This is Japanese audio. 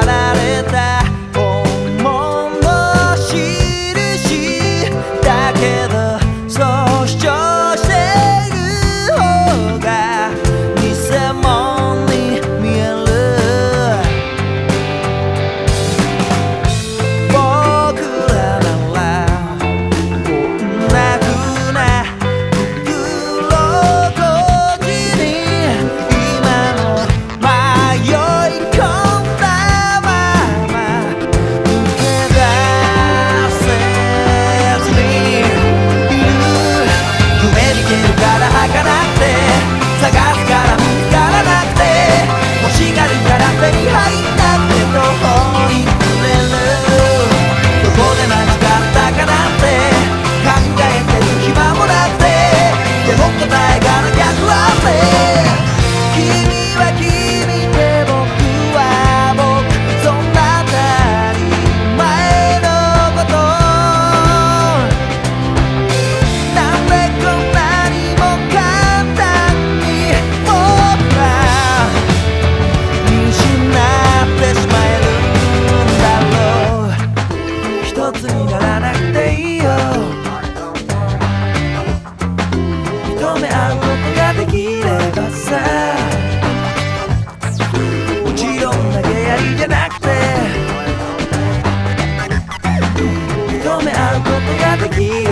para できればさ。もちろん投げやりじゃなくて。認め合うことができ